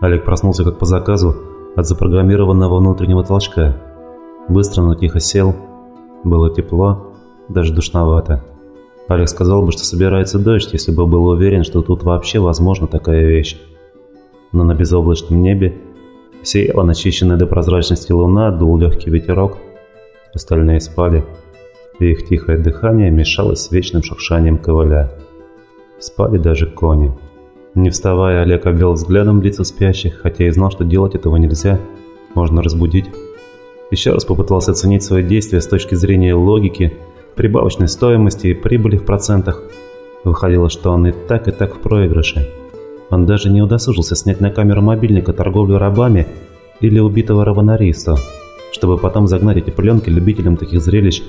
Олег проснулся как по заказу от запрограммированного внутреннего толчка. Быстро, но тихо сел. Было тепло, даже душновато. Олег сказал бы, что собирается дождь, если бы был уверен, что тут вообще возможна такая вещь. Но на безоблачном небе сияла начищенная до прозрачности луна, дул легкий ветерок. Остальные спали, и их тихое дыхание мешалось с вечным шуршанием ковыля. Спали даже кони. Не вставая, Олег обвел взглядом лица спящих, хотя и знал, что делать этого нельзя. Можно разбудить. Еще раз попытался оценить свои действия с точки зрения логики, прибавочной стоимости и прибыли в процентах. Выходило, что он и так, и так в проигрыше. Он даже не удосужился снять на камеру мобильника торговлю рабами или убитого равонаристу, чтобы потом загнать эти пленки любителям таких зрелищ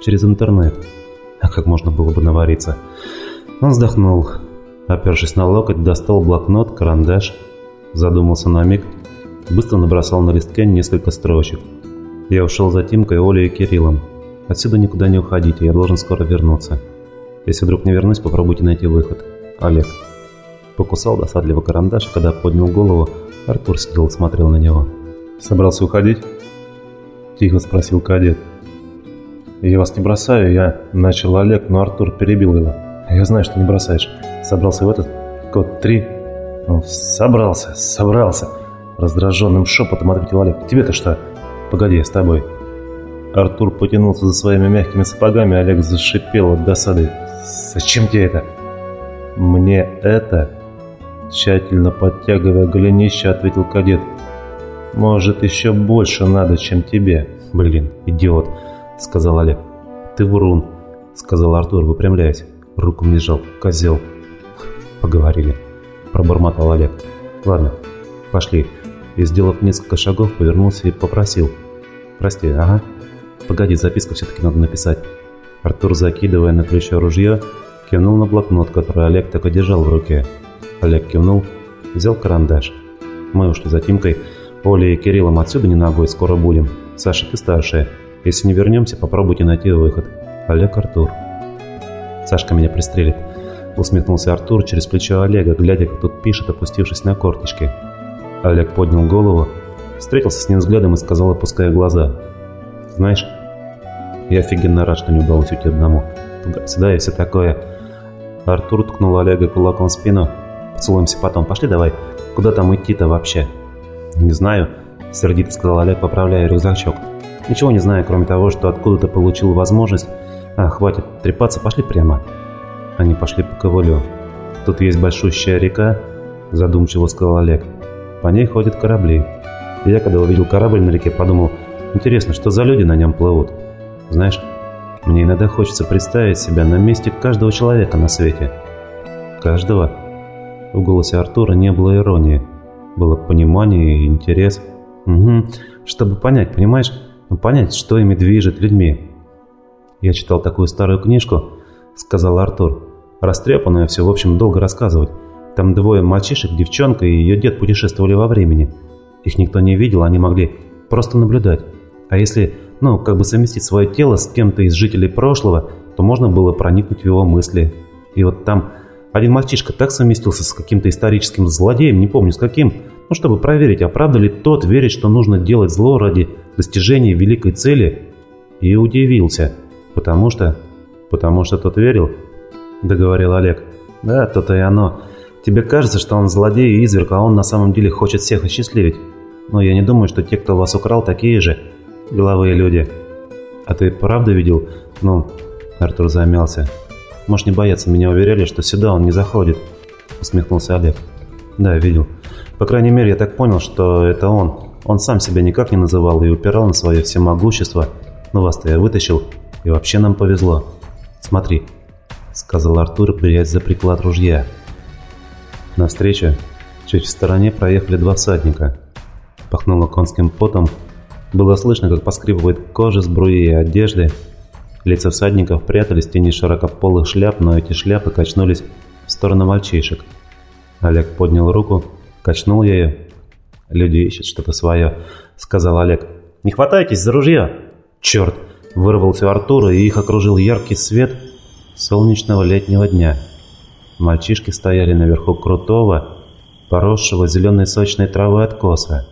через интернет. А как можно было бы навариться? Он вздохнул, опершись на локоть, достал блокнот, карандаш, задумался на миг, быстро набросал на листке несколько строчек. Я ушел за Тимкой, Олей и Кириллом. Отсюда никуда не уходите, я должен скоро вернуться. Если вдруг не вернусь, попробуйте найти выход. Олег. Покусал досадливо карандаш, когда поднял голову, Артур сидел смотрел на него. «Собрался уходить?» Тихо спросил кадет. «Я вас не бросаю, я...» Начал Олег, но Артур перебил его. «Я знаю, что не бросаешь. Собрался в этот... код 3?» «Ну, собрался, собрался!» Раздраженным шепотом ответил Олег. «Тебе-то что?» «Погоди, с тобой». Артур потянулся за своими мягкими сапогами, Олег зашипел от досады. «Зачем тебе это?» «Мне это...» Тщательно подтягивая голенище, ответил кадет. «Может, еще больше надо, чем тебе». «Блин, идиот», — сказал Олег. «Ты врун», — сказал Артур, выпрямляясь. Руку мне жал. «Козел». «Поговорили», — пробормотал Олег. «Ладно, пошли». И, сделав несколько шагов, повернулся и попросил. «Прости, ага. Погоди, записку все-таки надо написать». Артур, закидывая на плечо ружье, кивнул на блокнот, который Олег так и держал в руке. Олег кивнул, взял карандаш. Мы ушли за Тимкой. Олей и Кириллом отсюда не ногой, скоро будем. Саша, ты старшая. Если не вернемся, попробуйте найти выход. Олег, Артур. Сашка меня пристрелит. Усмехнулся Артур через плечо Олега, глядя, как тот пишет, опустившись на корточки. Олег поднял голову, встретился с ним взглядом и сказал, опуская глаза. «Знаешь, я офигенно рад, что не удалось уйти одному. Туда-сюда и все такое». Артур ткнул Олега кулаком в спину. Поцелуемся потом. Пошли давай. Куда там идти-то вообще? Не знаю, сердито сказал Олег, поправляя рюкзачок. Ничего не знаю, кроме того, что откуда-то получил возможность. А, хватит трепаться, пошли прямо. Они пошли по ковылю. Тут есть большущая река, задумчиво сказал Олег. По ней ходят корабли. Я, когда увидел корабль на реке, подумал, интересно, что за люди на нем плывут? Знаешь, мне иногда хочется представить себя на месте каждого человека на свете. Каждого? В голосе Артура не было иронии. Было понимание и интерес. Угу. Чтобы понять, понимаешь? Ну, понять, что ими движет людьми. Я читал такую старую книжку, сказал Артур. Растрепанную все, в общем, долго рассказывать. Там двое мальчишек, девчонка и ее дед путешествовали во времени. Их никто не видел, они могли просто наблюдать. А если, ну, как бы совместить свое тело с кем-то из жителей прошлого, то можно было проникнуть в его мысли. И вот там один мальчишка так совместился с каким-то историческим злодеем, не помню с каким, ну, чтобы проверить, а правда ли тот верит, что нужно делать зло ради достижения великой цели, и удивился, потому что... потому что тот верил, договорил Олег. Да, то-то и оно. Тебе кажется, что он злодей и изверг, а он на самом деле хочет всех осчастливить. Но я не думаю, что те, кто вас украл, такие же деловые люди. А ты правда видел? Ну, Артур замялся. Можешь не бояться, меня уверяли, что сюда он не заходит. Усмехнулся Олег. Да, видел. По крайней мере, я так понял, что это он. Он сам себя никак не называл и упирал на свое всемогущество. Но вас-то я вытащил, и вообще нам повезло. Смотри, сказал Артур, берясь за приклад ружья. Навстречу, чуть в стороне, проехали два всадника. Пахнуло конским потом. Было слышно, как поскрипывает кожа с бруи и одежды, Лица всадников прятались в тени широкополых шляп, но эти шляпы качнулись в сторону мальчишек. Олег поднял руку, качнул ею. «Люди ищут что-то свое», — сказал Олег. «Не хватайтесь за ружья!» «Черт!» — вырвался Артур, и их окружил яркий свет солнечного летнего дня. Мальчишки стояли наверху крутого, поросшего зеленой сочной травой откоса.